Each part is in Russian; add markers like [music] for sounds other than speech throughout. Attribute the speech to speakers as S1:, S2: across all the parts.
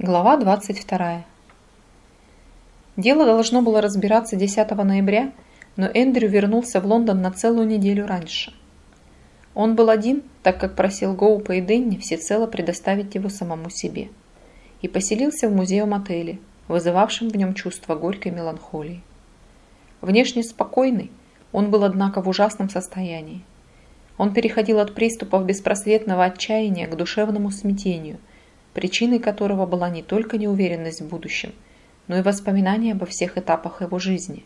S1: Глава 22. Дело должно было разбираться 10 ноября, но Эндрю вернулся в Лондон на целую неделю раньше. Он был один, так как просил Гоупа и Денни всецело предоставить его самому себе, и поселился в музеем отеле, вызывавшем в нем чувство горькой меланхолии. Внешне спокойный, он был, однако, в ужасном состоянии. Он переходил от приступов беспросветного отчаяния к душевному смятению – причиной которого была не только неуверенность в будущем, но и воспоминания обо всех этапах его жизни.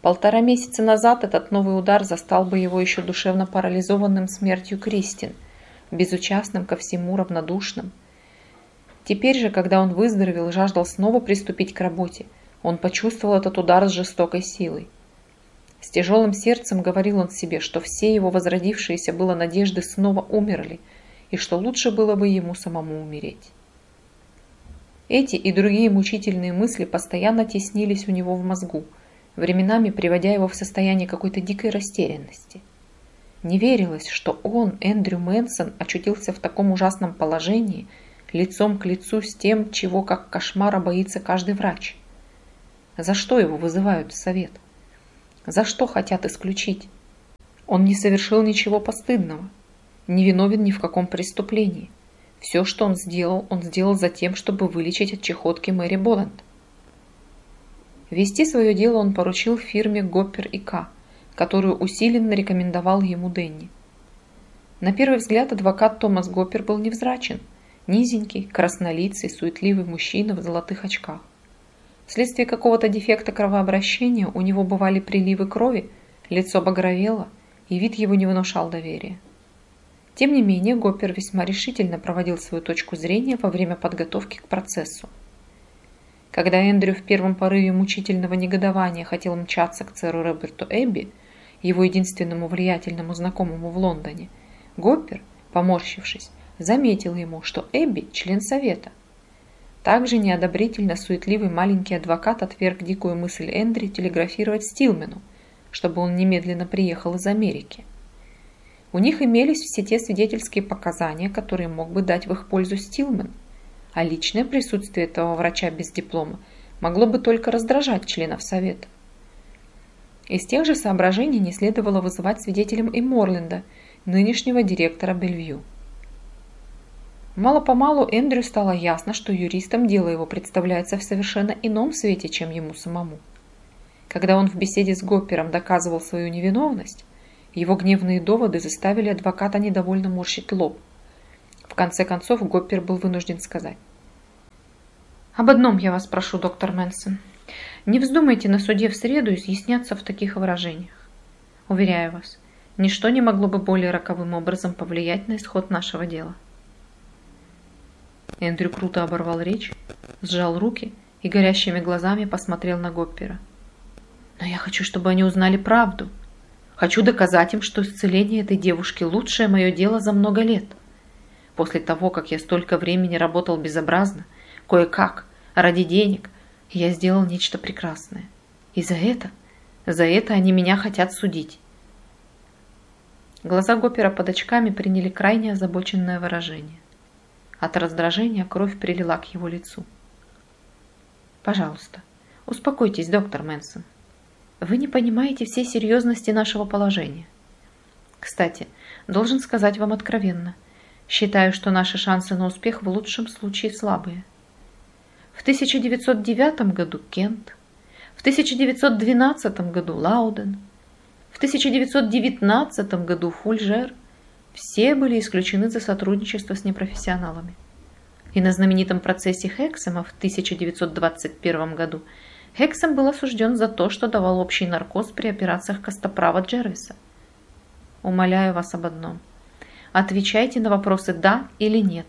S1: Полтора месяца назад этот новый удар застал бы его еще душевно парализованным смертью Кристин, безучастным ко всему равнодушным. Теперь же, когда он выздоровел и жаждал снова приступить к работе, он почувствовал этот удар с жестокой силой. С тяжелым сердцем говорил он себе, что все его возродившиеся было надежды снова умерли – и что лучше было бы ему самому умереть. Эти и другие мучительные мысли постоянно теснились у него в мозгу, временами приводя его в состояние какой-то дикой растерянности. Не верилось, что он, Эндрю Мэнсон, очутился в таком ужасном положении, лицом к лицу с тем, чего как кошмара боится каждый врач. За что его вызывают в совет? За что хотят исключить? Он не совершил ничего постыдного, не виновен ни в каком преступлении. Все, что он сделал, он сделал за тем, чтобы вылечить от чехотки Мэри Боланд. Вести свое дело он поручил фирме Гоппер и К, которую усиленно рекомендовал ему Денни. На первый взгляд адвокат Томас Гоппер был невзрачен, низенький, краснолицый, суетливый мужчина в золотых очках. Вследствие какого-то дефекта кровообращения у него бывали приливы крови, лицо багровело, и вид его не внушал доверия. Тем не менее, Гоппер весьма решительно проводил свою точку зрения во время подготовки к процессу. Когда Эндрю в первом порыве мучительного негодования хотел мчаться к церу Роберту Эбби, его единственному влиятельному знакомому в Лондоне, Гоппер, поморщившись, заметил ему, что Эбби – член совета. Также неодобрительно суетливый маленький адвокат отверг дикую мысль Эндрю телеграфировать Стилмену, чтобы он немедленно приехал из Америки. У них имелись все те свидетельские показания, которые мог бы дать в их пользу Стилман, а личное присутствие этого врача без диплома могло бы только раздражать членов Совета. Из тех же соображений не следовало вызывать свидетелем и Морленда, нынешнего директора Бельвью. Мало-помалу Эндрю стало ясно, что юристам дело его представляется в совершенно ином свете, чем ему самому. Когда он в беседе с Гоппером доказывал свою невиновность, его гневные доводы заставили адвоката недовольно морщить лоб. В конце концов Гоппер был вынужден сказать. «Об одном я вас прошу, доктор Мэнсон. Не вздумайте на суде в среду изъясняться в таких выражениях. Уверяю вас, ничто не могло бы более роковым образом повлиять на исход нашего дела». Эндрю круто оборвал речь, сжал руки и горящими глазами посмотрел на Гоппера. «Но я хочу, чтобы они узнали правду», Хочу доказать им, что исцеление этой девушки – лучшее мое дело за много лет. После того, как я столько времени работал безобразно, кое-как, ради денег, я сделал нечто прекрасное. И за это, за это они меня хотят судить. Глаза Гопера под очками приняли крайне озабоченное выражение. От раздражения кровь прилила к его лицу. «Пожалуйста, успокойтесь, доктор Мэнсон», вы не понимаете всей серьезности нашего положения. Кстати, должен сказать вам откровенно. Считаю, что наши шансы на успех в лучшем случае слабые. В 1909 году Кент, в 1912 году Лауден, в 1919 году Фульжер все были исключены за сотрудничество с непрофессионалами. И на знаменитом процессе Хексема в 1921 году Хексом был осужден за то, что давал общий наркоз при операциях Костоправа Джервиса. Умоляю вас об одном. Отвечайте на вопросы «да» или «нет».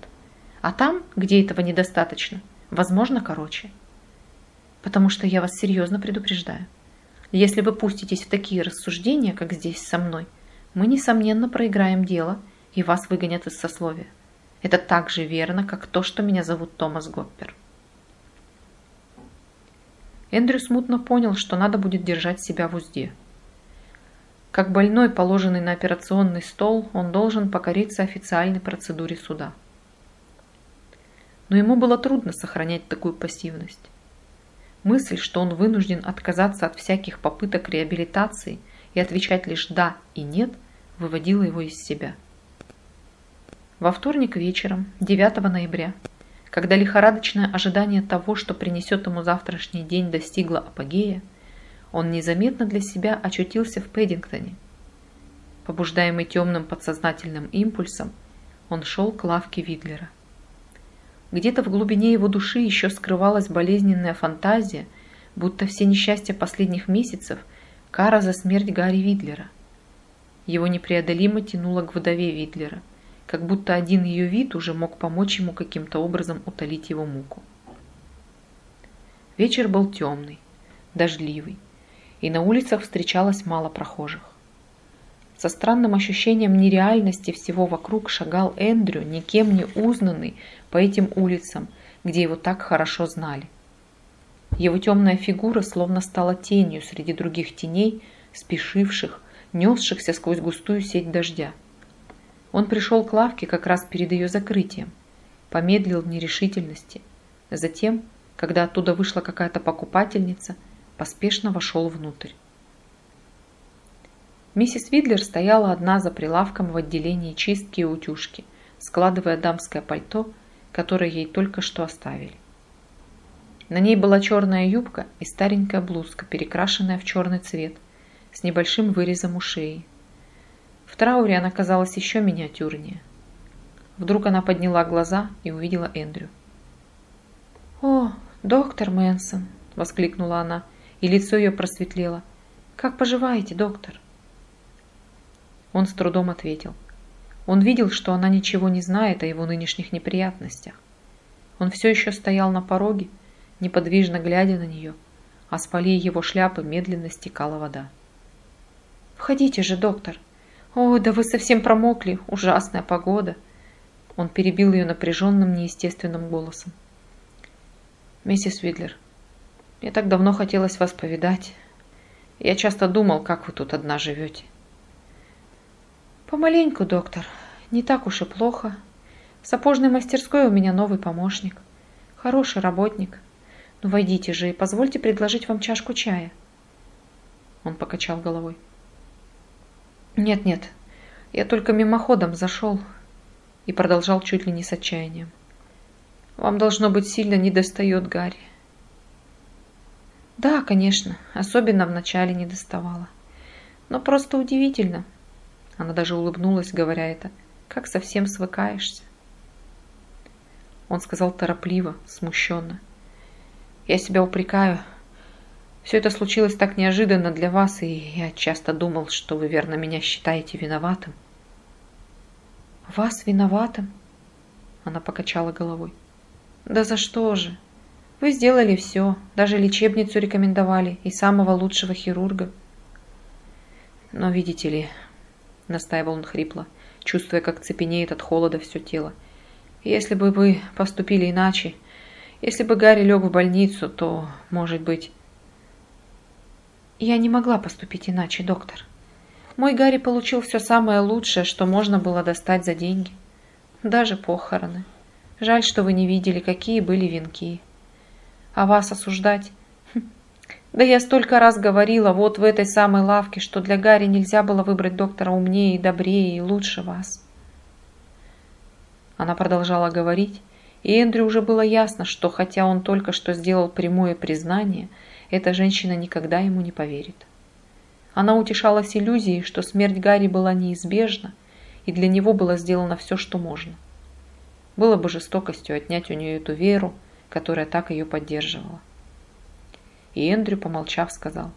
S1: А там, где этого недостаточно, возможно, короче. Потому что я вас серьезно предупреждаю. Если вы пуститесь в такие рассуждения, как здесь со мной, мы, несомненно, проиграем дело, и вас выгонят из сословия. Это так же верно, как то, что меня зовут Томас Гоппер. Эндрю смутно понял, что надо будет держать себя в узде. Как больной, положенный на операционный стол, он должен покориться официальной процедуре суда. но ему было трудно сохранять такую пассивность. Мысль, что он вынужден отказаться от всяких попыток реабилитации и отвечать лишь «да» и «нет», выводила его из себя. Во вторник вечером, 9 ноября, когда лихорадочное ожидание того, что принесет ему завтрашний день, достигло апогея, он незаметно для себя очутился в Пэддингтоне. Побуждаемый темным подсознательным импульсом, он шел к лавке Видлера. Где-то в глубине его души еще скрывалась болезненная фантазия, будто все несчастья последних месяцев – кара за смерть Гарри Видлера. Его непреодолимо тянуло к вдове Видлера, как будто один ее вид уже мог помочь ему каким-то образом утолить его муку. Вечер был темный, дождливый, и на улицах встречалось мало прохожих. Со странным ощущением нереальности всего вокруг шагал Эндрю, никем не узнанный по этим улицам, где его так хорошо знали. Его темная фигура словно стала тенью среди других теней, спешивших, несшихся сквозь густую сеть дождя. Он пришел к лавке как раз перед ее закрытием, помедлил в нерешительности. Затем, когда оттуда вышла какая-то покупательница, поспешно вошел внутрь. Миссис Видлер стояла одна за прилавком в отделении чистки и утюжки, складывая дамское пальто, которое ей только что оставили. На ней была черная юбка и старенькая блузка, перекрашенная в черный цвет, с небольшим вырезом у шеи. В трауре она казалась еще миниатюрнее. Вдруг она подняла глаза и увидела Эндрю. «О, доктор Мэнсон!» – воскликнула она, и лицо ее просветлело. «Как поживаете, доктор?» Он с трудом ответил. Он видел, что она ничего не знает о его нынешних неприятностях. Он все еще стоял на пороге, неподвижно глядя на нее, а с полей его шляпы медленно стекала вода. «Входите же, доктор! О, да вы совсем промокли! Ужасная погода!» Он перебил ее напряженным, неестественным голосом. «Миссис Видлер, мне так давно хотелось вас повидать. Я часто думал, как вы тут одна живете. Помаленьку, доктор. Не так уж и плохо. В сапожной мастерской у меня новый помощник. Хороший работник. Ну, войдите же и позвольте предложить вам чашку чая. Он покачал головой. Нет-нет, я только мимоходом зашел и продолжал чуть ли не с отчаянием. Вам, должно быть, сильно недостает Гарри. Да, конечно, особенно в начале не доставало. Но просто удивительно, она даже улыбнулась, говоря это. Как совсем свыкаешься? Он сказал торопливо, смущенно. Я себя упрекаю. Все это случилось так неожиданно для вас, и я часто думал, что вы верно меня считаете виноватым. Вас виноватым? Она покачала головой. Да за что же? Вы сделали все, даже лечебницу рекомендовали и самого лучшего хирурга. Но видите ли, настаивал он хрипло, чувствуя, как цепенеет от холода все тело. «Если бы вы поступили иначе, если бы Гарри лег в больницу, то, может быть...» «Я не могла поступить иначе, доктор. Мой Гарри получил все самое лучшее, что можно было достать за деньги. Даже похороны. Жаль, что вы не видели, какие были венки. А вас осуждать да я столько раз говорила вот в этой самой лавке, что для Гарри нельзя было выбрать доктора умнее добрее и лучше вас. Она продолжала говорить, и Эндрю уже было ясно, что хотя он только что сделал прямое признание, эта женщина никогда ему не поверит. Она утешалась иллюзией, что смерть Гарри была неизбежна, и для него было сделано все, что можно. Было бы жестокостью отнять у нее эту веру, которая так ее поддерживала. И Эндрю, помолчав, сказал.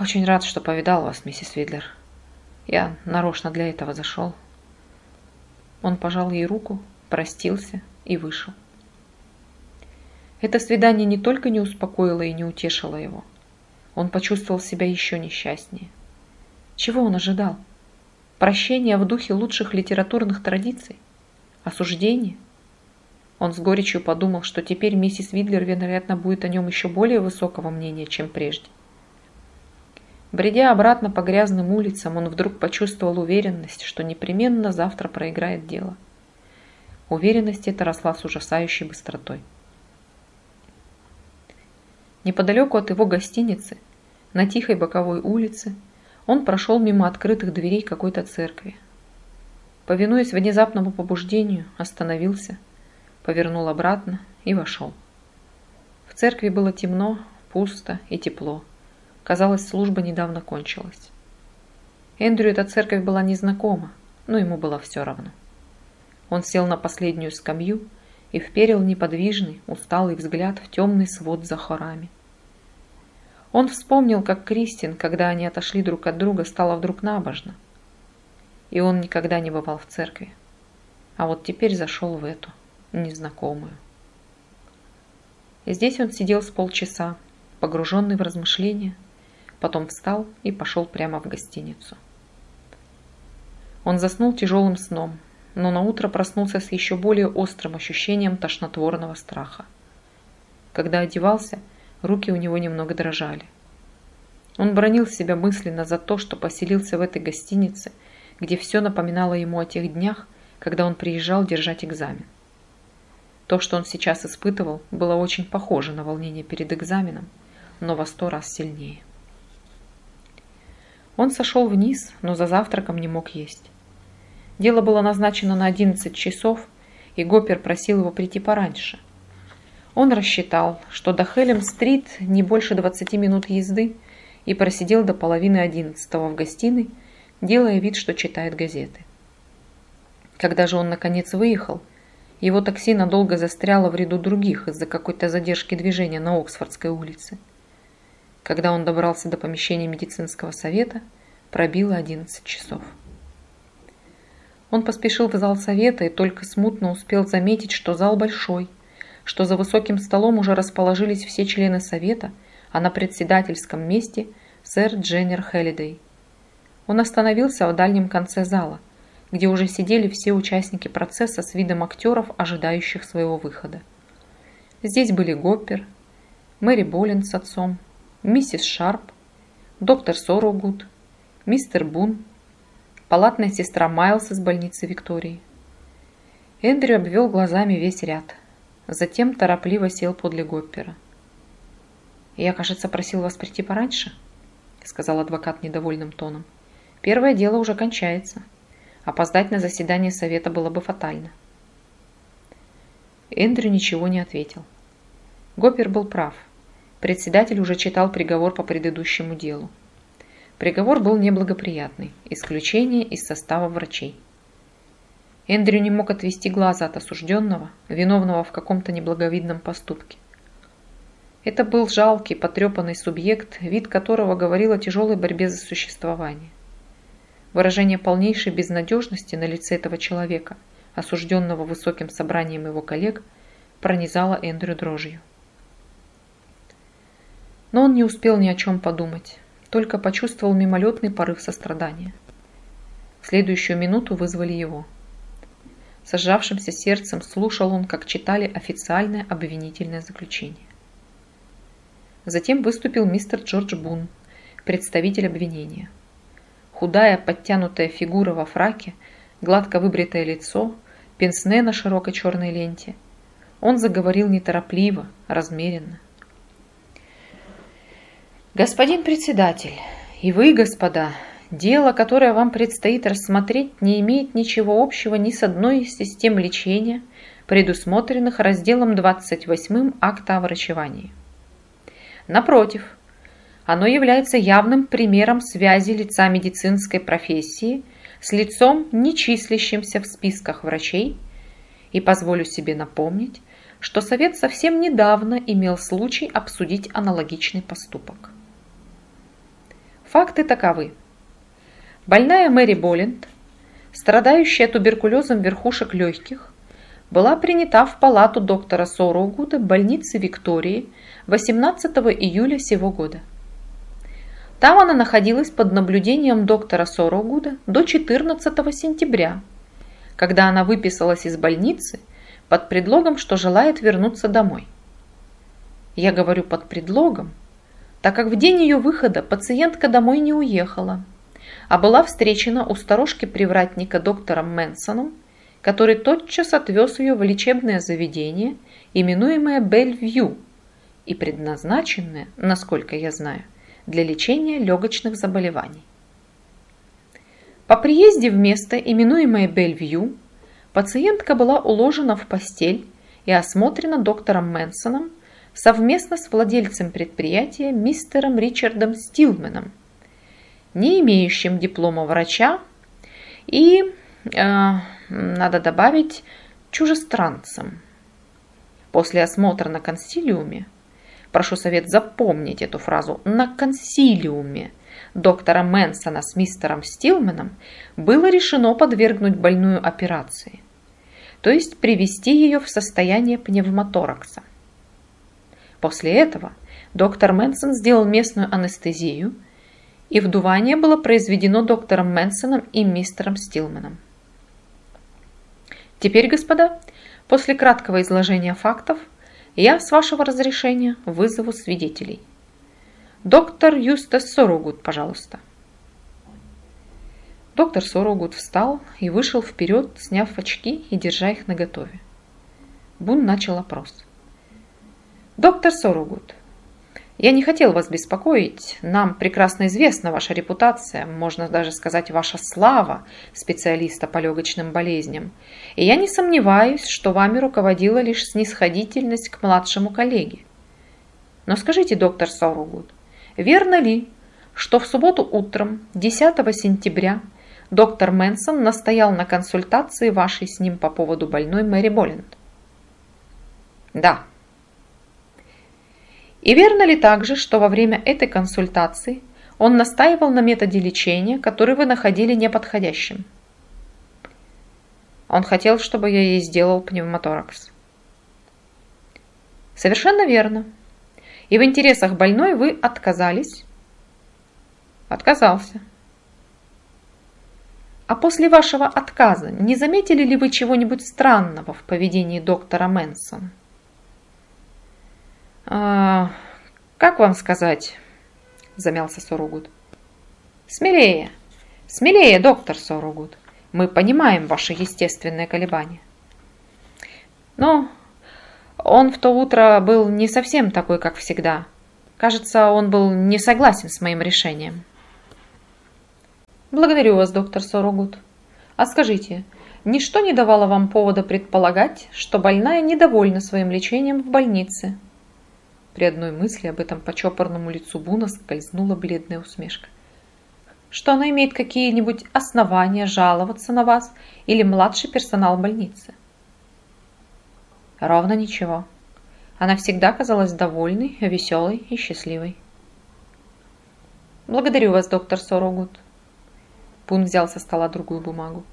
S1: «Очень рад, что повидал вас, миссис Видлер. Я нарочно для этого зашел». Он пожал ей руку, простился и вышел. Это свидание не только не успокоило и не утешило его. Он почувствовал себя еще несчастнее. Чего он ожидал? Прощения в духе лучших литературных традиций? Осуждение? Он с горечью подумал, что теперь миссис Видлер, вероятно, будет о нем еще более высокого мнения, чем прежде. Бредя обратно по грязным улицам, он вдруг почувствовал уверенность, что непременно завтра проиграет дело. Уверенность эта росла с ужасающей быстротой. Неподалеку от его гостиницы, на тихой боковой улице, он прошел мимо открытых дверей какой-то церкви. Повинуясь внезапному побуждению, остановился, повернул обратно и вошел. В церкви было темно, пусто и тепло. Казалось, служба недавно кончилась. Эндрю эта церковь была незнакома, но ему было все равно. Он сел на последнюю скамью и вперил неподвижный, усталый взгляд в темный свод за хорами. Он вспомнил, как Кристин, когда они отошли друг от друга, стала вдруг набожна. И он никогда не бывал в церкви. А вот теперь зашел в эту, незнакомую. Здесь он сидел с полчаса, погруженный в размышления, потом встал и пошел прямо в гостиницу. Он заснул тяжелым сном, но наутро проснулся с еще более острым ощущением тошнотворного страха. Когда одевался, руки у него немного дрожали. Он бронил себя мысленно за то, что поселился в этой гостинице, где все напоминало ему о тех днях, когда он приезжал держать экзамен. То, что он сейчас испытывал, было очень похоже на волнение перед экзаменом, но во сто раз сильнее. Он сошел вниз, но за завтраком не мог есть. Дело было назначено на 11 часов, и Гоппер просил его прийти пораньше. Он рассчитал, что до Хелем-стрит не больше 20 минут езды, и просидел до половины одиннадцатого в гостиной, делая вид, что читает газеты. Когда же он наконец выехал, его такси надолго застряло в ряду других из-за какой-то задержки движения на Оксфордской улице. Когда он добрался до помещения медицинского совета, пробило 11 часов. Он поспешил в зал совета и только смутно успел заметить, что зал большой, что за высоким столом уже расположились все члены совета, а на председательском месте сэр Дженнер Хеллидей. Он остановился в дальнем конце зала, где уже сидели все участники процесса с видом актеров, ожидающих своего выхода. Здесь были Гоппер, Мэри Болин с отцом, миссис Шарп, доктор Сорогуд, мистер Бун, палатная сестра Майлз из больницы Виктории. Эндрю обвел глазами весь ряд, затем торопливо сел подле Гоппера. «Я, кажется, просил вас прийти пораньше», — сказал адвокат недовольным тоном. «Первое дело уже кончается. Опоздать на заседание совета было бы фатально». Эндрю ничего не ответил. Гоппер был прав. Председатель уже читал приговор по предыдущему делу. Приговор был неблагоприятный, исключение из состава врачей. Эндрю не мог отвести глаза от осужденного, виновного в каком-то неблаговидном поступке. Это был жалкий, потрепанный субъект, вид которого говорил о тяжелой борьбе за существование. Выражение полнейшей безнадежности на лице этого человека, осужденного высоким собранием его коллег, пронизало Эндрю дрожью. Но он не успел ни о чем подумать, только почувствовал мимолетный порыв сострадания. В следующую минуту вызвали его. С сжавшимся сердцем слушал он, как читали официальное обвинительное заключение. Затем выступил мистер Джордж Бун, представитель обвинения. Худая, подтянутая фигура во фраке, гладко выбритое лицо, пенсне на широкой черной ленте. Он заговорил неторопливо, размеренно. Господин председатель, и вы, господа, дело, которое вам предстоит рассмотреть, не имеет ничего общего ни с одной из систем лечения, предусмотренных разделом 28 акта о врачевании. Напротив, оно является явным примером связи лица медицинской профессии с лицом, не числящимся в списках врачей, и позволю себе напомнить, что Совет совсем недавно имел случай обсудить аналогичный поступок. Факты таковы. Больная Мэри Боллинд, страдающая туберкулезом верхушек легких, была принята в палату доктора Сороугуда больницы Виктории 18 июля сего года. Там она находилась под наблюдением доктора Сороугуда до 14 сентября, когда она выписалась из больницы под предлогом, что желает вернуться домой. Я говорю под предлогом, так как в день ее выхода пациентка домой не уехала, а была встречена у сторожки привратника доктором Мэнсоном, который тотчас отвез ее в лечебное заведение, именуемое Бельвью, и предназначенное, насколько я знаю, для лечения легочных заболеваний. По приезде в место, именуемое Бельвью, пациентка была уложена в постель и осмотрена доктором Мэнсоном совместно с владельцем предприятия мистером Ричардом Стилменом, не имеющим диплома врача и, э, надо добавить, чужестранцем. После осмотра на консилиуме, прошу совет запомнить эту фразу, на консилиуме доктора Мэнсона с мистером Стилменом было решено подвергнуть больную операции, то есть привести ее в состояние пневмоторакса. После этого доктор Мэнсон сделал местную анестезию, и вдувание было произведено доктором Мэнсоном и мистером Стилманом. Теперь, господа, после краткого изложения фактов, я, с вашего разрешения, вызову свидетелей. Доктор Юстас Сорогуд, пожалуйста. Доктор Сорогуд встал и вышел вперед, сняв очки и держа их наготове. Бун начал опрос. «Доктор Сорогуд, я не хотел вас беспокоить. Нам прекрасно известна ваша репутация, можно даже сказать ваша слава специалиста по легочным болезням. И я не сомневаюсь, что вами руководила лишь снисходительность к младшему коллеге. Но скажите, доктор Сорогуд, верно ли, что в субботу утром, 10 сентября, доктор Мэнсон настоял на консультации вашей с ним по поводу больной Мэри Болленд? Да. И верно ли также, что во время этой консультации он настаивал на методе лечения, который вы находили неподходящим? Он хотел, чтобы я ей сделал пневмоторакс. Совершенно верно. И в интересах больной вы отказались? Отказался. А после вашего отказа не заметили ли вы чего-нибудь странного в поведении доктора Мэнсона? Как вам сказать? Замялся Сорогуд. Смелее, смелее, доктор Сорогуд. Мы понимаем ваши естественные колебания. Но он в то утро был не совсем такой, как всегда. Кажется, он был не согласен с моим решением. Благодарю вас, доктор Сорогуд. А скажите, ничто не давало вам повода предполагать, что больная недовольна своим лечением в больнице? При одной мысли об этом по чопорному лицу Буна скользнула бледная усмешка. Что она имеет какие-нибудь основания жаловаться на вас или младший персонал больницы? Ровно ничего. Она всегда казалась довольной, веселой и счастливой. Благодарю вас, доктор Сорогут. Пун взял со стола другую бумагу.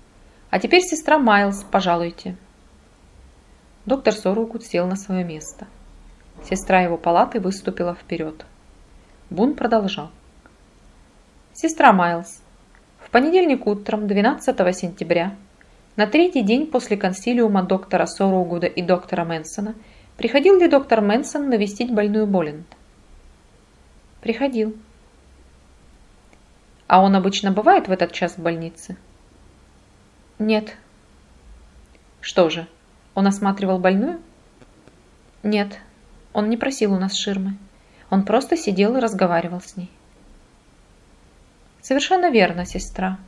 S1: А теперь сестра Майлз, пожалуйте. Доктор Сорогут сел на свое место. Сестра его палаты выступила вперед. Бун продолжал. «Сестра Майлз, в понедельник утром, 12 сентября, на третий день после консилиума доктора Соругуда и доктора Мэнсона, приходил ли доктор Мэнсон навестить больную Болленд?» «Приходил». «А он обычно бывает в этот час в больнице?» «Нет». «Что же, он осматривал больную?» «Нет». Он не просил у нас ширмы. Он просто сидел и разговаривал с ней. Совершенно верно, сестра.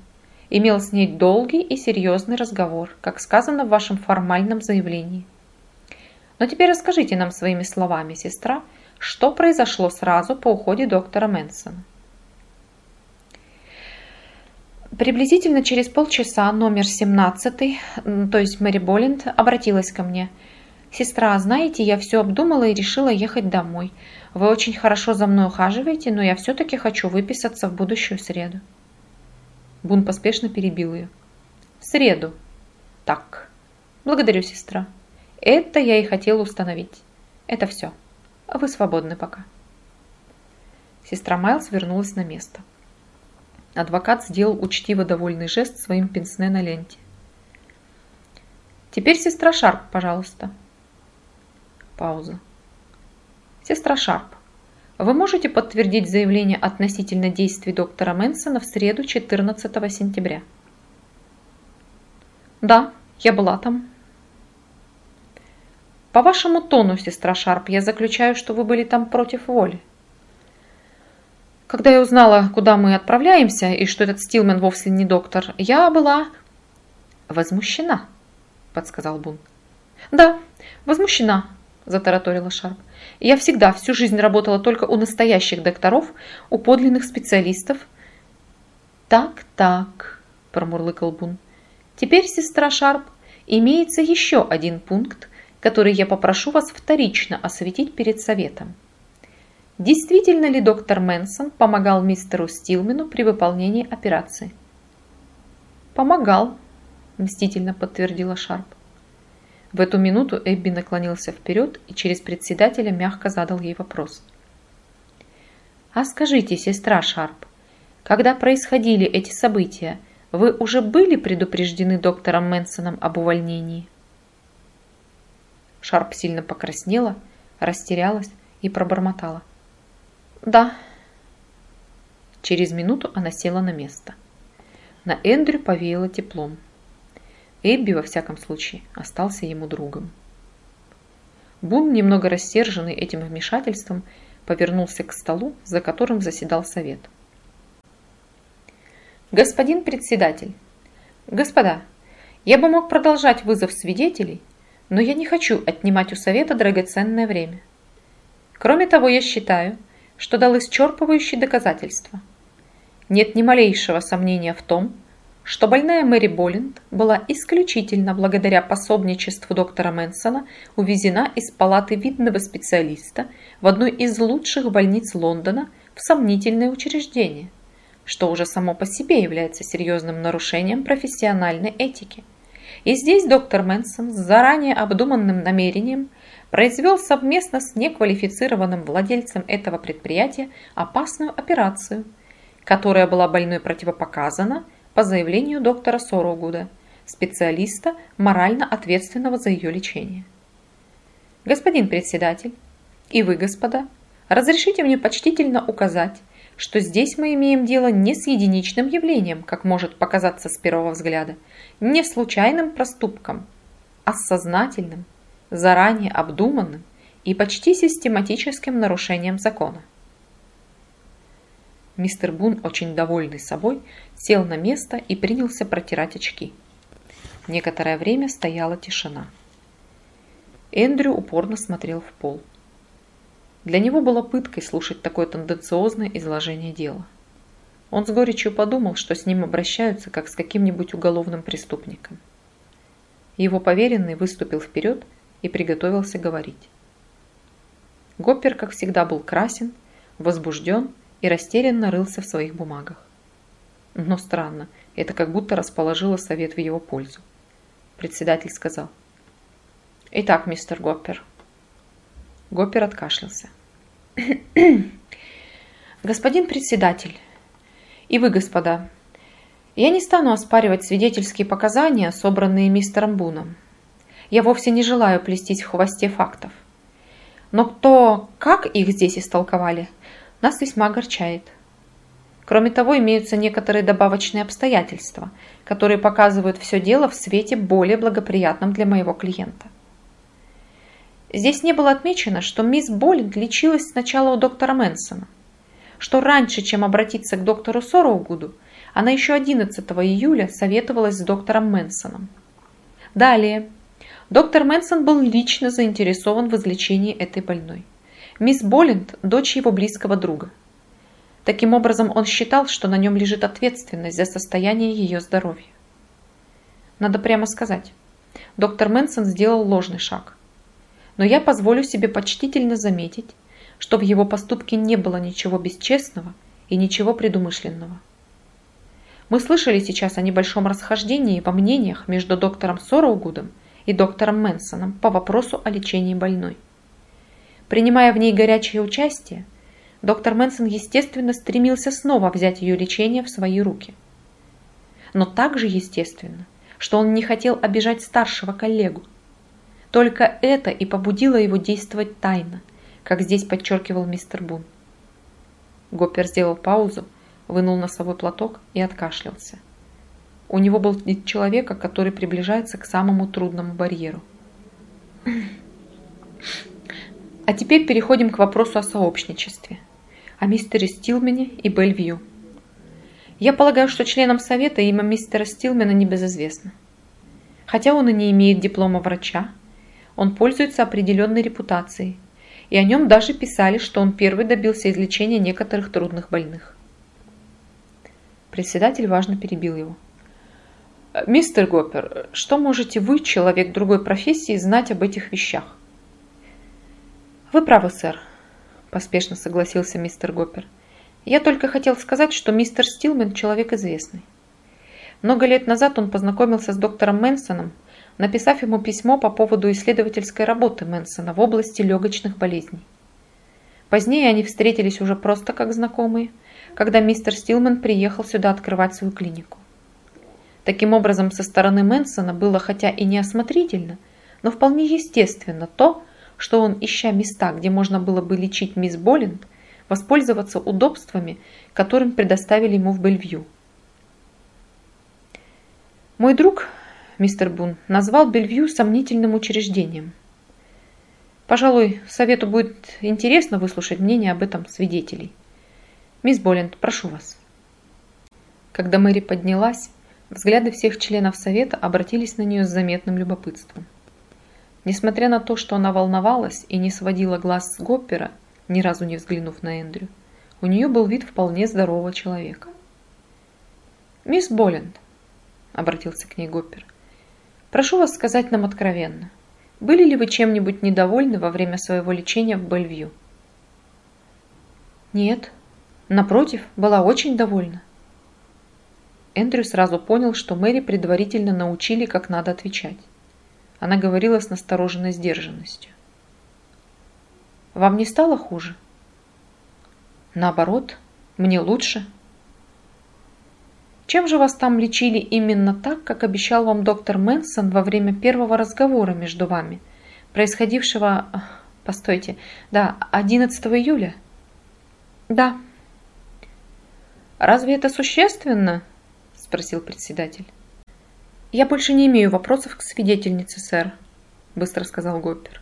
S1: Имел с ней долгий и серьезный разговор, как сказано в вашем формальном заявлении. Но теперь расскажите нам своими словами, сестра, что произошло сразу по уходе доктора Мэнсона. Приблизительно через полчаса номер 17, то есть Мэри Боллинд, обратилась ко мне – «Сестра, знаете, я все обдумала и решила ехать домой. Вы очень хорошо за мной ухаживаете, но я все-таки хочу выписаться в будущую среду». Бун поспешно перебил ее. «В среду». «Так. Благодарю, сестра. Это я и хотела установить. Это все. Вы свободны пока». Сестра Майлз вернулась на место. Адвокат сделал учтиво довольный жест своим пенсне на ленте. «Теперь сестра Шарп, пожалуйста». Пауза. Сестра Шарп, вы можете подтвердить заявление относительно действий доктора Мэнсона в среду 14 сентября? Да, Я была там. По вашему тону, сестра Шарп, я заключаю, что вы были там против воли. Когда я узнала, куда мы отправляемся, и что этот Стилмен вовсе не доктор, я была возмущена, подсказал Бун. Да, возмущена, затараторила Шарп. Я всегда, всю жизнь работала только у настоящих докторов, у подлинных специалистов. Так, так, промурлыкал Бун. Теперь, сестра Шарп, имеется еще один пункт, который я попрошу вас вторично осветить перед советом. Действительно ли доктор Мэнсон помогал мистеру Стилмену при выполнении операции? «Помогал», – мстительно подтвердила Шарп. В эту минуту Эбби наклонился вперед и через председателя мягко задал ей вопрос. «А скажите, сестра Шарп, когда происходили эти события, вы уже были предупреждены доктором Мэнсоном об увольнении?» Шарп сильно покраснела, растерялась и пробормотала. «Да». Через минуту она села на место. На Эндрю повеяло теплом. Эбби, во всяком случае, остался ему другом. Бун, немного рассерженный этим вмешательством, повернулся к столу, за которым заседал совет. «Господин председатель! Господа, я бы мог продолжать вызов свидетелей, но я не хочу отнимать у совета драгоценное время. Кроме того, я считаю, что дал исчерпывающие доказательства. Нет ни малейшего сомнения в том, что больная Мэри Боллинд была исключительно благодаря пособничеству доктора Мэнсона увезена из палаты видного специалиста в одну из лучших больниц Лондона в сомнительное учреждение, что уже само по себе является серьезным нарушением профессиональной этики – и здесь доктор Мэнсон с заранее обдуманным намерением произвел совместно с неквалифицированным владельцем этого предприятия опасную операцию, которая была больной противопоказана по заявлению доктора Сорогуда, специалиста, морально ответственного за ее лечение. Господин председатель, и вы, господа, разрешите мне почтительно указать, что здесь мы имеем дело не с единичным явлением, как может показаться с первого взгляда, не случайным проступком, а с сознательным, заранее обдуманным и почти систематическим нарушением закона. Мистер Бун, очень довольный собой, сел на место и принялся протирать очки. Некоторое время стояла тишина. Эндрю упорно смотрел в пол. Для него было пыткой слушать такое тенденциозное изложение дела. Он с горечью подумал, что с ним обращаются, как с каким-нибудь уголовным преступником. Его поверенный выступил вперед и приготовился говорить. Гоппер, как всегда, был красен, возбужден и растерянно рылся в своих бумагах. Но странно, это как будто расположило совет в его пользу. Председатель сказал. «Итак, мистер Гоппер». Гоппер откашлялся. [coughs] «Господин председатель, и вы, господа. Я не стану оспаривать свидетельские показания, собранные мистером Буном. Я вовсе не желаю плестись в хвосте фактов. Но то, как их здесь истолковали, нас весьма огорчает. Кроме того, имеются некоторые добавочные обстоятельства, которые показывают все дело в свете более благоприятном для моего клиента. Здесь не было отмечено, что мисс Боллинг лечилась сначала у доктора Мэнсона что раньше, чем обратиться к доктору Сороугуду, она еще 11 июля советовалась с доктором Мэнсоном. Далее. Доктор Мэнсон был лично заинтересован в излечении этой больной. Мисс Боллинд – дочь его близкого друга. Таким образом, он считал, что на нем лежит ответственность за состояние ее здоровья. Надо прямо сказать, доктор Мэнсон сделал ложный шаг. Но я позволю себе почтительно заметить, что в его поступке не было ничего бесчестного и ничего предумышленного. Мы слышали сейчас о небольшом расхождении во мнениях между доктором Сороугудом и доктором Мэнсоном по вопросу о лечении больной. Принимая в ней горячее участие, доктор Мэнсон, естественно, стремился снова взять ее лечение в свои руки. Но также естественно, что он не хотел обижать старшего коллегу. Только это и побудило его действовать тайно – как здесь подчеркивал мистер Бун. Гоппер сделал паузу, вынул носовой платок и откашлялся. У него был вид человека, который приближается к самому трудному барьеру. А теперь переходим к вопросу о сообщничестве, о мистере Стилмене и Бельвью. Я полагаю, что членам совета имя мистера Стилмена небезызвестно. Хотя он и не имеет диплома врача, он пользуется определенной репутацией, и о нем даже писали, что он первый добился излечения некоторых трудных больных. Председатель важно перебил его. «Мистер Гоппер, что можете вы, человек другой профессии, знать об этих вещах?» «Вы правы, сэр», – поспешно согласился мистер Гоппер. «Я только хотел сказать, что мистер Стилмен – человек известный. Много лет назад он познакомился с доктором Мэнсоном, написав ему письмо по поводу исследовательской работы Мэнсона в области легочных болезней. Позднее они встретились уже просто как знакомые, когда мистер Стилман приехал сюда открывать свою клинику. Таким образом, со стороны Мэнсона было хотя и неосмотрительно, но вполне естественно то, что он, ища места, где можно было бы лечить мисс Боллинд, воспользоваться удобствами, которым предоставили ему в Бельвью. Мой друг, мистер Бун, назвал Бельвью сомнительным учреждением. Пожалуй, совету будет интересно выслушать мнение об этом свидетелей. Мисс Боллинд, прошу вас. Когда Мэри поднялась, взгляды всех членов совета обратились на нее с заметным любопытством. Несмотря на то, что она волновалась и не сводила глаз с Гоппера, ни разу не взглянув на Эндрю, у нее был вид вполне здорового человека. «Мисс Боллинд, обратился к ней Гоппер. «Прошу вас сказать нам откровенно, были ли вы чем-нибудь недовольны во время своего лечения в Бельвью?» «Нет. Напротив, была очень довольна». Эндрю сразу понял, что Мэри предварительно научили, как надо отвечать. Она говорила с настороженной сдержанностью. «Вам не стало хуже?» «Наоборот, мне лучше», чем же вас там лечили именно так, как обещал вам доктор Мэнсон во время первого разговора между вами, происходившего, постойте, да, 11 июля? Да. Разве это существенно? Спросил председатель. Я больше не имею вопросов к свидетельнице, сэр, быстро сказал Гоппер.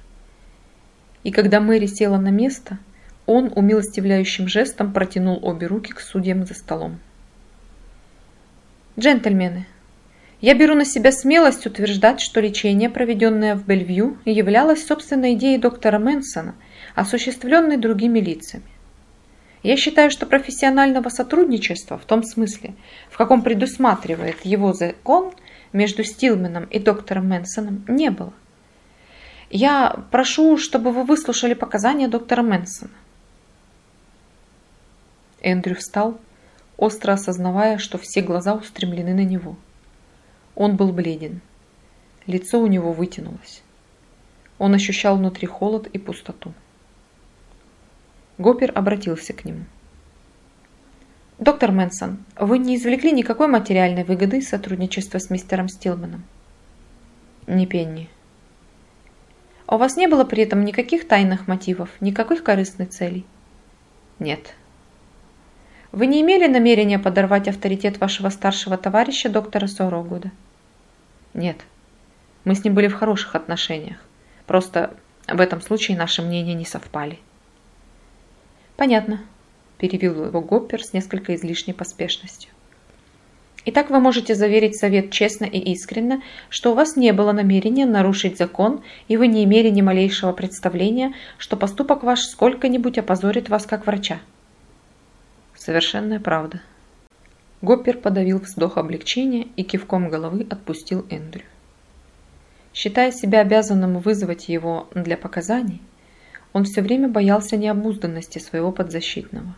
S1: И когда Мэри села на место, он умилостивляющим жестом протянул обе руки к судьям за столом. Джентльмены, я беру на себя смелость утверждать, что лечение, проведенное в Бельвью, являлось собственной идеей доктора Мэнсона, осуществленной другими лицами. Я считаю, что профессионального сотрудничества, в том смысле, в каком предусматривает его закон, между Стилменом и доктором Мэнсоном не было. Я прошу, чтобы вы выслушали показания доктора Мэнсона. Эндрю встал, остро осознавая, что все глаза устремлены на него. Он был бледен. Лицо у него вытянулось. Он ощущал внутри холод и пустоту. Гопер обратился к нему. «Доктор Мэнсон, вы не извлекли никакой материальной выгоды из сотрудничества с мистером Стилманом?» «Ни пенни». «У вас не было при этом никаких тайных мотивов, никаких корыстных целей?» «Нет», вы не имели намерения подорвать авторитет вашего старшего товарища, доктора Сорогуда? Нет. Мы с ним были в хороших отношениях. Просто в этом случае наши мнения не совпали. Понятно, перевел его Гоппер с несколько излишней поспешностью. Итак, вы можете заверить совет честно и искренне, что у вас не было намерения нарушить закон, и вы не имели ни малейшего представления, что поступок ваш сколько-нибудь опозорит вас как врача. Совершенная правда. Гоппер подавил вздох облегчения и кивком головы отпустил Эндрю. Считая себя обязанным вызвать его для показаний, он все время боялся необузданности своего подзащитного.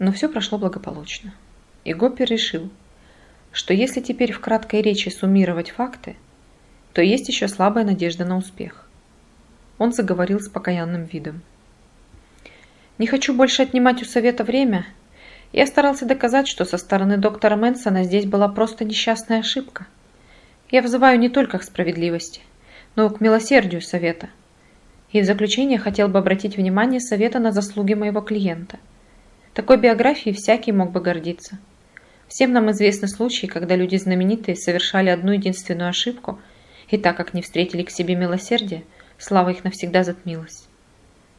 S1: Но все прошло благополучно, и Гоппер решил, что если теперь в краткой речи суммировать факты, то есть еще слабая надежда на успех. Он заговорил с покаянным видом. Не хочу больше отнимать у совета время. Я старался доказать, что со стороны доктора Мэнсона здесь была просто несчастная ошибка. Я взываю не только к справедливости, но и к милосердию совета. И в заключение хотел бы обратить внимание совета на заслуги моего клиента. Такой биографией всякий мог бы гордиться. Всем нам известны случаи, когда люди знаменитые совершали одну единственную ошибку, и так как не встретили к себе милосердия, слава их навсегда затмилась.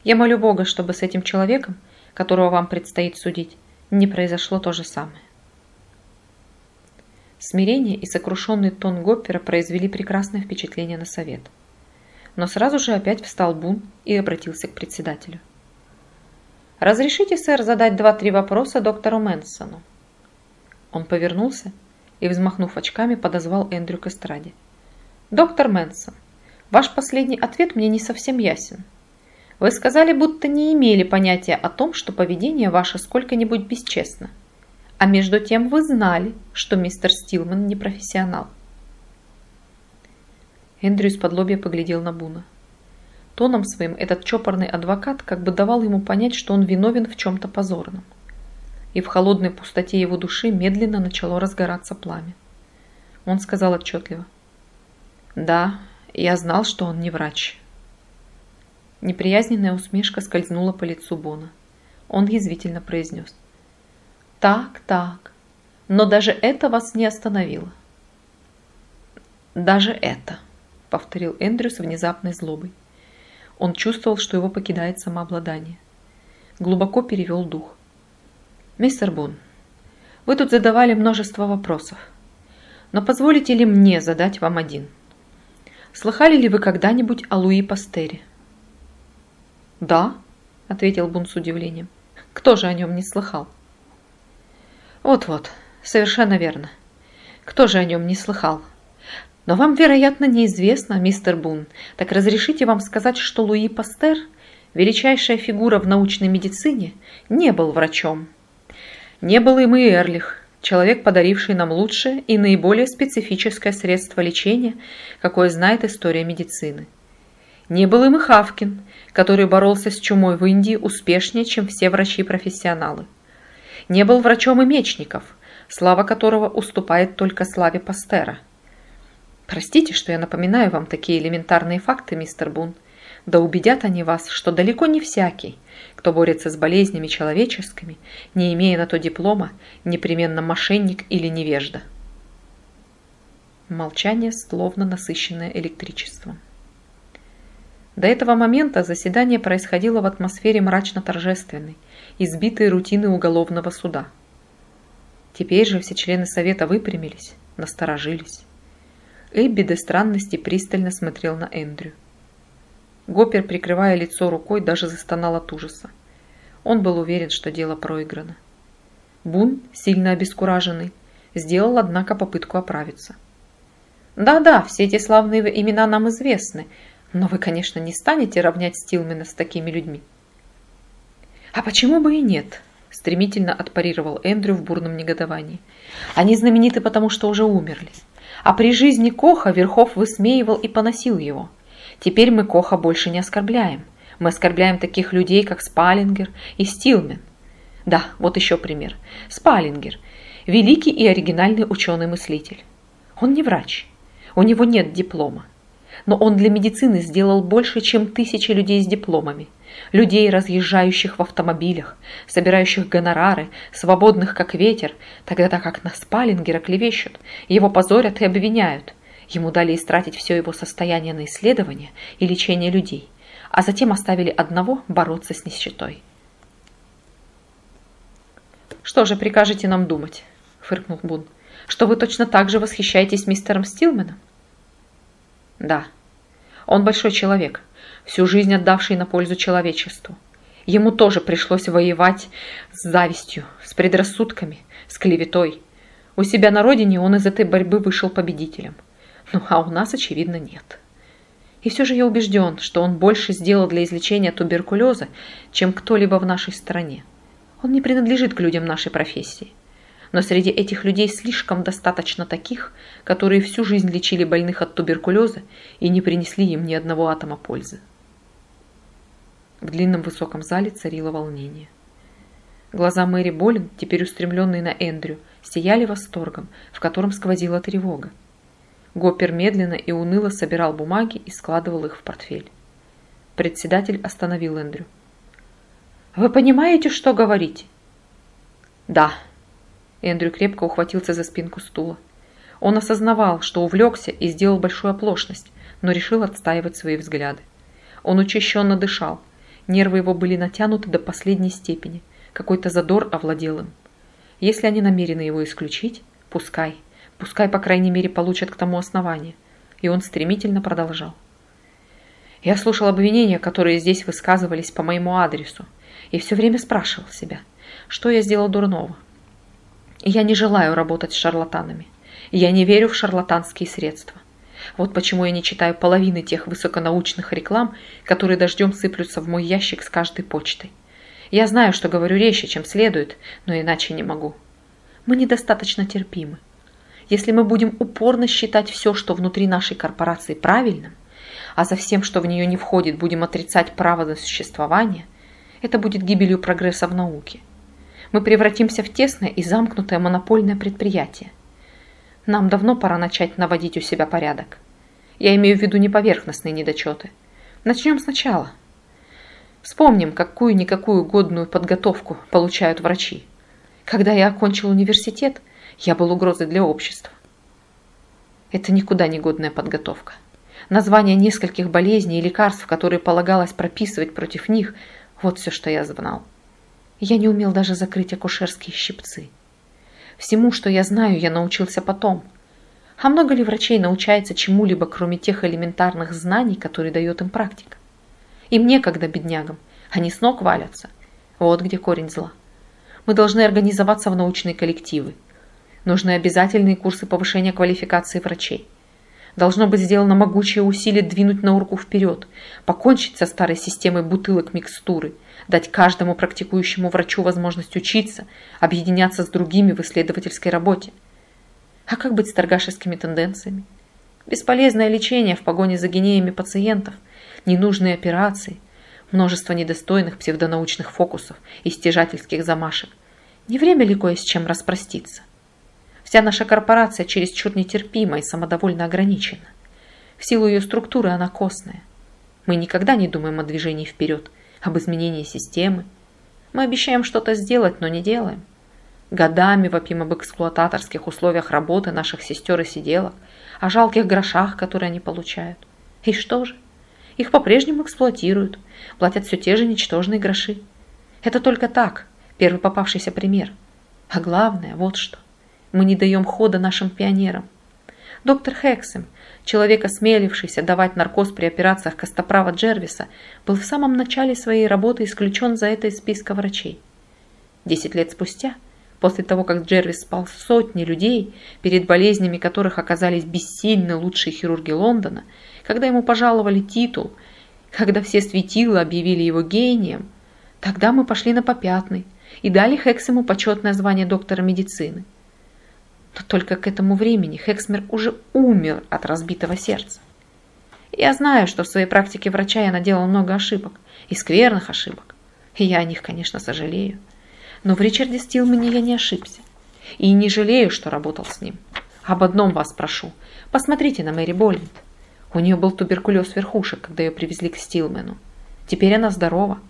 S1: Я молю Бога, чтобы с этим человеком, которого вам предстоит судить, не произошло то же самое. Смирение и сокрушенный тон Гоппера произвели прекрасное впечатление на совет. Но сразу же опять встал Бун и обратился к председателю. «Разрешите, сэр, задать два-три вопроса доктору Мэнсону?» Он повернулся и, взмахнув очками, подозвал Эндрю к эстраде. «Доктор Мэнсон, ваш последний ответ мне не совсем ясен. Вы сказали, будто не имели понятия о том, что поведение ваше сколько-нибудь бесчестно. А между тем вы знали, что мистер Стилман не профессионал». Эндрю из-под лобья поглядел на Буна. Тоном своим этот чопорный адвокат как бы давал ему понять, что он виновен в чем-то позорном и в холодной пустоте его души медленно начало разгораться пламя. Он сказал отчетливо. «Да, я знал, что он не врач». Неприязненная усмешка скользнула по лицу Бона. Он язвительно произнес. «Так, так, но даже это вас не остановило». «Даже это», — повторил Эндрю с внезапной злобой. Он чувствовал, что его покидает самообладание. Глубоко перевел дух. Мистер Бун, вы тут задавали множество вопросов. Но позволите ли мне задать вам один? Слыхали ли вы когда-нибудь о Луи Пастере? Да, ответил Бун с удивлением. Кто же о нем не слыхал? Вот-вот, совершенно верно. Кто же о нем не слыхал? Но вам, вероятно, неизвестно, мистер Бун, так разрешите вам сказать, что Луи Пастер, величайшая фигура в научной медицине, не был врачом. Не был им и Эрлих, человек, подаривший нам лучшее и наиболее специфическое средство лечения, какое знает история медицины. Не был им и Хавкин, который боролся с чумой в Индии успешнее, чем все врачи-профессионалы. Не был врачом и Мечников, слава которого уступает только славе Пастера. Простите, что я напоминаю вам такие элементарные факты, мистер Бун, да убедят они вас, что далеко не всякий, кто борется с болезнями человеческими, не имея на то диплома, непременно мошенник или невежда. Молчание, словно насыщенное электричеством. До этого момента заседание происходило в атмосфере мрачно-торжественной, избитой рутины уголовного суда. Теперь же все члены совета выпрямились, насторожились. Эбби до странности пристально смотрел на Эндрю. Гопер, прикрывая лицо рукой, даже застонал от ужаса. Он был уверен, что дело проиграно. Бун, сильно обескураженный, сделал, однако, попытку оправиться. «Да-да, все эти славные имена нам известны, но вы, конечно, не станете равнять Стилмена с такими людьми». «А почему бы и нет?» – стремительно отпарировал Эндрю в бурном негодовании. «Они знамениты, потому что уже умерли. А при жизни Коха Верхов высмеивал и поносил его». Теперь мы Коха больше не оскорбляем. Мы оскорбляем таких людей, как Спалингер и Стилмен. Да, вот еще пример. Спалингер – великий и оригинальный ученый-мыслитель. Он не врач, у него нет диплома. Но он для медицины сделал больше, чем тысячи людей с дипломами. Людей, разъезжающих в автомобилях, собирающих гонорары, свободных как ветер, тогда как на Спалингера клевещут, его позорят и обвиняют – Ему дали истратить все его состояние на исследование и лечение людей, а затем оставили одного бороться с нищетой. «Что же прикажете нам думать?» – фыркнул Бун. «Что вы точно так же восхищаетесь мистером Стилменом?» «Да. Он большой человек, всю жизнь отдавший на пользу человечеству. Ему тоже пришлось воевать с завистью, с предрассудками, с клеветой. У себя на родине он из этой борьбы вышел победителем. Ну, а у нас, очевидно, нет. И все же я убежден, что он больше сделал для излечения туберкулеза, чем кто-либо в нашей стране. Он не принадлежит к людям нашей профессии. Но среди этих людей слишком достаточно таких, которые всю жизнь лечили больных от туберкулеза и не принесли им ни одного атома пользы. В длинном высоком зале царило волнение. Глаза Мэри Болин, теперь устремленные на Эндрю, сияли восторгом, в котором сквозила тревога. Гоппер медленно и уныло собирал бумаги и складывал их в портфель. Председатель остановил Эндрю. «Вы понимаете, что говорите?» «Да. Эндрю крепко ухватился за спинку стула. Он осознавал, что увлекся и сделал большую оплошность, но решил отстаивать свои взгляды. Он учащенно дышал. Нервы его были натянуты до последней степени. Какой-то задор овладел им. Если они намерены его исключить, пускай. Пускай, по крайней мере, получат к тому основание. И он стремительно продолжал. Я слушал обвинения, которые здесь высказывались по моему адресу, и все время спрашивал себя, что я сделал дурного. Я не желаю работать с шарлатанами. Я не верю в шарлатанские средства. Вот почему я не читаю половины тех высоконаучных реклам, которые дождем сыплются в мой ящик с каждой почтой. Я знаю, что говорю резче, чем следует, но иначе не могу. Мы недостаточно терпимы. Если мы будем упорно считать все, что внутри нашей корпорации правильным, а за всем, что в нее не входит, будем отрицать право на существование, это будет гибелью прогресса в науке. Мы превратимся в тесное и замкнутое монопольное предприятие. Нам давно пора начать наводить у себя порядок. Я имею в виду не поверхностные недочеты. Начнем сначала. Вспомним, какую-никакую годную подготовку получают врачи. Когда я окончил университет, я был угрозой для общества. Это никуда не годная подготовка. Названия нескольких болезней и лекарств, которые полагалось прописывать против них, вот все, что я знал. Я не умел даже закрыть акушерские щипцы. Всему, что я знаю, я научился потом. А много ли врачей научается чему-либо, кроме тех элементарных знаний, которые дает им практика? И мне, когда беднягам, они с ног валятся. Вот где корень зла. Мы должны организоваться в научные коллективы. Нужны обязательные курсы повышения квалификации врачей. Должно быть сделано могучее усилие двинуть науку вперед, покончить со старой системой бутылок микстуры, дать каждому практикующему врачу возможность учиться, объединяться с другими в исследовательской работе. А как быть с торгашескими тенденциями? Бесполезное лечение в погоне за генеями пациентов, ненужные операции, множество недостойных псевдонаучных фокусов и стяжательских замашек. Не время ли кое с чем распроститься? Вся наша корпорация чересчур нетерпима и самодовольно ограничена. В силу ее структуры она костная. Мы никогда не думаем о движении вперед, об изменении системы. Мы обещаем что-то сделать, но не делаем. Годами вопим об эксплуататорских условиях работы наших сестер и сиделок, о жалких грошах, которые они получают. И что же? Их по-прежнему эксплуатируют, платят все те же ничтожные гроши. Это только так, первый попавшийся пример. А главное, вот что. Мы не даем хода нашим пионерам. Доктор Хексем, человек, осмелившийся давать наркоз при операциях Костоправа Джервиса, был в самом начале своей работы исключен за это из списка врачей. Десять лет спустя, после того, как Джервис спал сотни людей, перед болезнями которых оказались бессильны лучшие хирурги Лондона, когда ему пожаловали титул, когда все светила объявили его гением, тогда мы пошли на попятный и дали Хексему почетное звание доктора медицины. Но только к этому времени Хексмер уже умер от разбитого сердца. Я знаю, что в своей практике врача я наделал много ошибок, и скверных ошибок. И я о них, конечно, сожалею. Но в Ричарде Стилмане я не ошибся. И не жалею, что работал с ним. Об одном вас прошу. Посмотрите на Мэри Боллинд. У нее был туберкулез верхушек, когда ее привезли к Стилмену. Теперь она здорова.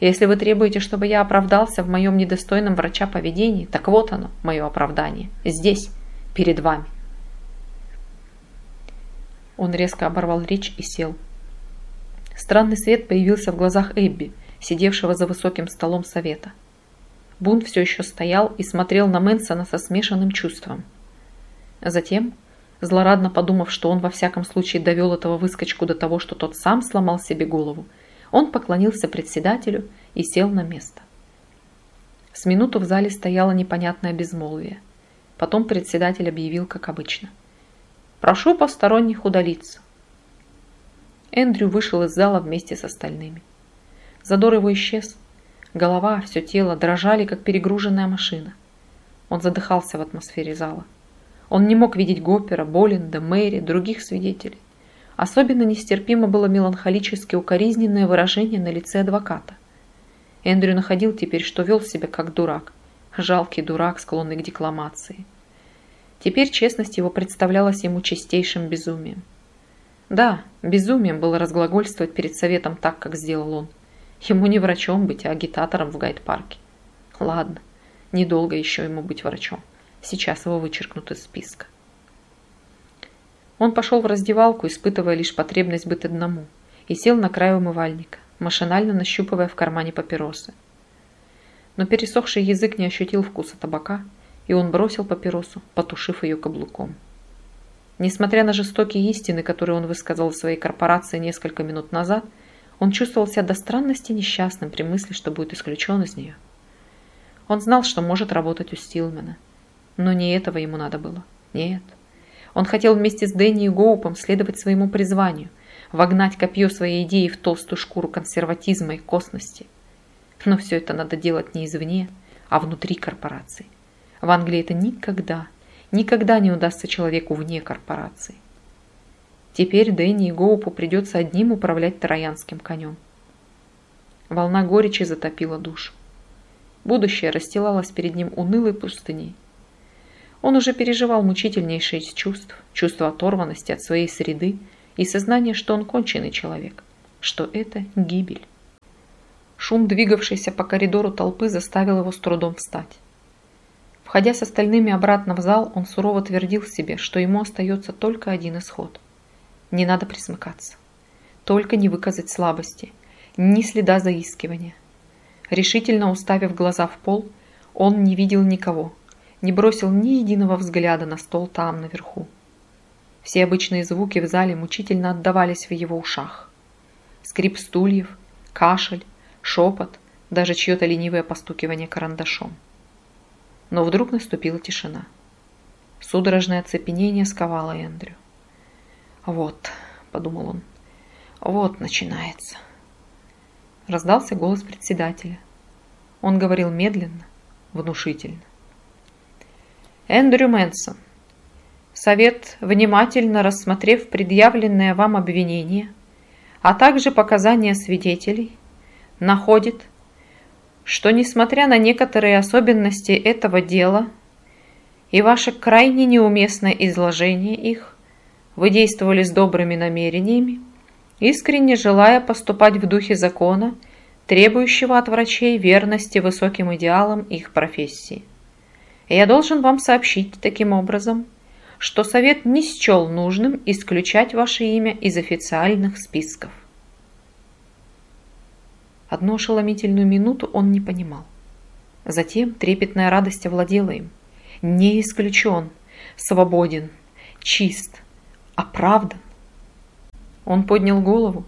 S1: Если вы требуете, чтобы я оправдался в моем недостойном врача поведении, так вот оно, мое оправдание. Здесь, перед вами. Он резко оборвал речь и сел. Странный свет появился в глазах Эбби, сидевшего за высоким столом совета. Бун все еще стоял и смотрел на Мэнсона со смешанным чувством. Затем, злорадно подумав, что он во всяком случае довел этого выскочку до того, что тот сам сломал себе голову, он поклонился председателю и сел на место. С минуту в зале стояло непонятное безмолвие. Потом председатель объявил, как обычно. «Прошу посторонних удалиться». Эндрю вышел из зала вместе с остальными. Задор его исчез. Голова, все тело дрожали, как перегруженная машина. Он задыхался в атмосфере зала. Он не мог видеть Гоппера, Боллинда, Мэри, других свидетелей. Особенно нестерпимо было меланхолически укоризненное выражение на лице адвоката. Эндрю находил теперь, что вел себя как дурак. Жалкий дурак, склонный к декламации. Теперь честность его представлялась ему чистейшим безумием. Да, безумием было разглагольствовать перед советом так, как сделал он. Ему не врачом быть, а агитатором в гайд-парке. Ладно, Недолго еще ему быть врачом. Сейчас его вычеркнут из списка. Он пошел в раздевалку, испытывая лишь потребность быть одному, и сел на край умывальника, машинально нащупывая в кармане папиросы. Но пересохший язык не ощутил вкуса табака, и он бросил папиросу, потушив ее каблуком. Несмотря на жестокие истины, которые он высказал в своей корпорации несколько минут назад, он чувствовал себя до странности несчастным при мысли, что будет исключен из нее. Он знал, что может работать у Стилмена, но не этого ему надо было. Нет. Он хотел вместе с Дэнни и Гоупом следовать своему призванию, вогнать копье своей идеи в толстую шкуру консерватизма и косности. Но все это надо делать не извне, а внутри корпорации. В Англии это никогда, никогда не удастся человеку вне корпорации. Теперь Дэнни и Гоупу придется одним управлять троянским конем. Волна горечи затопила душу. Будущее расстилалось перед ним унылой пустыней. Он уже переживал мучительнейшие из чувств, чувство оторванности от своей среды и сознание, что он конченый человек, что это гибель. Шум двигавшейся по коридору толпы заставил его с трудом встать. Входя с остальными обратно в зал, он сурово твердил себе, что ему остается только один исход. Не надо присмыкаться. Только не выказать слабости, ни следа заискивания. Решительно уставив глаза в пол, он не видел никого, не бросил ни единого взгляда на стол там, наверху. Все обычные звуки в зале мучительно отдавались в его ушах. Скрип стульев, кашель, шепот, даже чье-то ленивое постукивание карандашом. Но вдруг наступила тишина. Судорожное оцепенение сковало Эндрю. «Вот», — подумал он, — «вот начинается». Раздался голос председателя. Он говорил медленно, внушительно. Эндрю Мэнсон, Совет, внимательно рассмотрев предъявленное вам обвинение, а также показания свидетелей, находит, что, несмотря на некоторые особенности этого дела и ваше крайне неуместное изложение их, вы действовали с добрыми намерениями, искренне желая поступать в духе закона, требующего от врачей верности высоким идеалам их профессии. Я должен вам сообщить таким образом, что Совет не счел нужным исключать ваше имя из официальных списков. Одну ошеломительную минуту он не понимал. Затем трепетная радость овладела им. Не исключен, свободен, чист, оправдан. Он поднял голову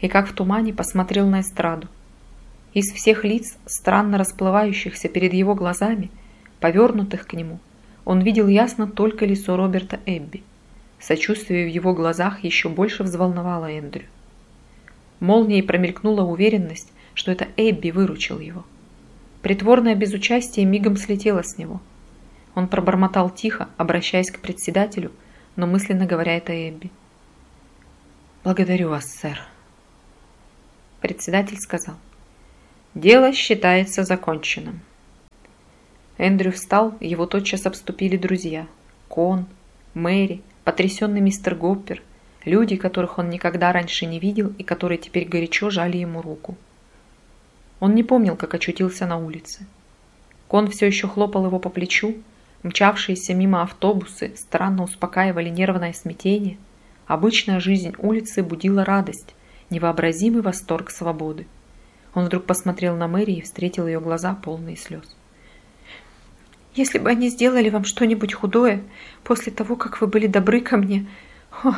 S1: и, как в тумане, посмотрел на эстраду. Из всех лиц, странно расплывающихся перед его глазами, повернутых к нему, он видел ясно только лицо Роберта Эбби. Сочувствие в его глазах еще больше взволновало Эндрю. Молнией промелькнула уверенность, что это Эбби выручил его. Притворное безучастие мигом слетело с него. Он пробормотал тихо, обращаясь к председателю, но мысленно говоря это Эбби. «Благодарю вас, сэр». Председатель сказал. «Дело считается законченным». Эндрю встал, его тотчас обступили друзья. Кон, Мэри, потрясенный мистер Гоппер, люди, которых он никогда раньше не видел и которые теперь горячо жали ему руку. Он не помнил, как очутился на улице. Кон все еще хлопал его по плечу, Мчавшиеся мимо автобусы странно успокаивали нервное смятение. Обычная жизнь улицы будила радость, невообразимый восторг свободы. Он вдруг посмотрел на Мэри и встретил ее глаза, полные слез. «Если бы они сделали вам что-нибудь худое после того, как вы были добры ко мне, о,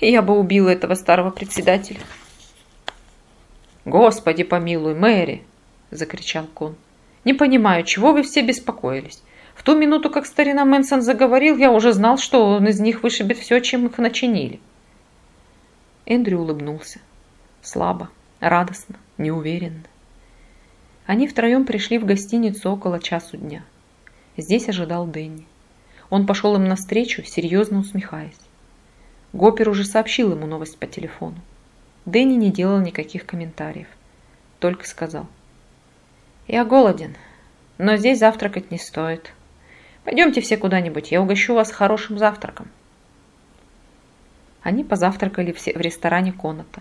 S1: я бы убила этого старого председателя». «Господи помилуй, Мэри!» – закричал Кон. «Не понимаю, чего вы все беспокоились? В ту минуту, как старина Мэнсон заговорил, я уже знал, что он из них вышибет все, чем их начинили. Эндрю улыбнулся. Слабо, радостно, неуверенно. Они втроем пришли в гостиницу около часу дня. Здесь ожидал Дэнни. Он пошел им навстречу, серьезно усмехаясь. Гопер уже сообщил ему новость по телефону. Дэнни не делал никаких комментариев. Только сказал. «Я голоден, но здесь завтракать не стоит. Пойдемте все куда-нибудь, я угощу вас хорошим завтраком. Они позавтракали в ресторане Коната.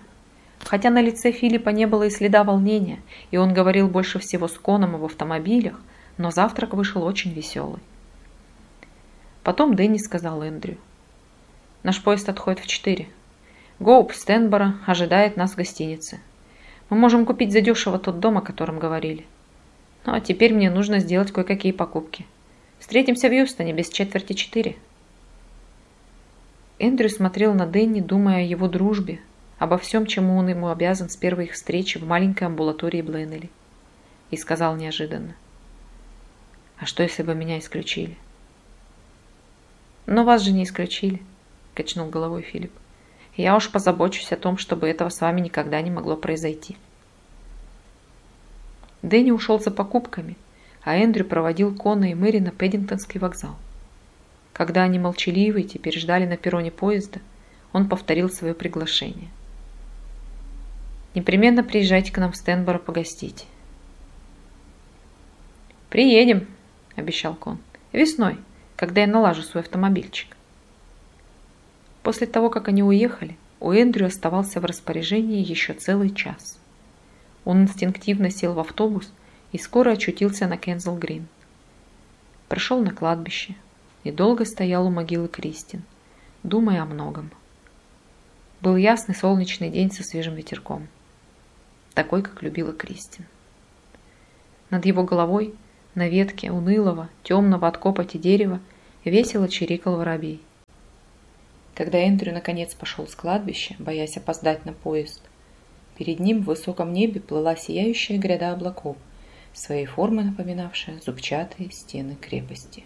S1: Хотя на лице Филиппа не было и следа волнения, и он говорил больше всего с Коном в автомобилях, но завтрак вышел очень веселый. Потом Дэнни сказал Эндрю. «Наш поезд отходит в четыре. Гоуп Стенбора ожидает нас в гостинице. Мы можем купить задешево тот дом, о котором говорили. Ну а теперь мне нужно сделать кое-какие покупки. Встретимся в Юстоне без четверти четыре». Эндрю смотрел на Дэнни, думая о его дружбе, обо всем, чему он ему обязан с первой их встречи в маленькой амбулатории Бленнелли. И сказал неожиданно. «А что, если бы меня исключили?» «Но вас же не исключили», – качнул головой Филипп. «Я уж позабочусь о том, чтобы этого с вами никогда не могло произойти». Дэнни ушел за покупками, а Эндрю проводил Кона и Мэри на Пэддингтонский вокзал. Когда они молчаливые теперь ждали на перроне поезда, он повторил свое приглашение. «Непременно приезжайте к нам в Стенборо погостить». «Приедем», – обещал Кон. «Весной, когда я налажу свой автомобильчик». После того, как они уехали, у Эндрю оставался в распоряжении еще целый час. Он инстинктивно сел в автобус и скоро очутился на Кензел-Грин. Прошел на кладбище, и долго стоял у могилы Кристин, думая о многом. Был ясный солнечный день со свежим ветерком, такой, как любила Кристин. Над его головой, на ветке унылого, темного от копоти дерева, весело чирикал воробей. Когда Эндрю наконец пошел с кладбища, боясь опоздать на поезд, перед ним в высоком небе плыла сияющая гряда облаков, своей формы напоминавшая зубчатые стены крепости.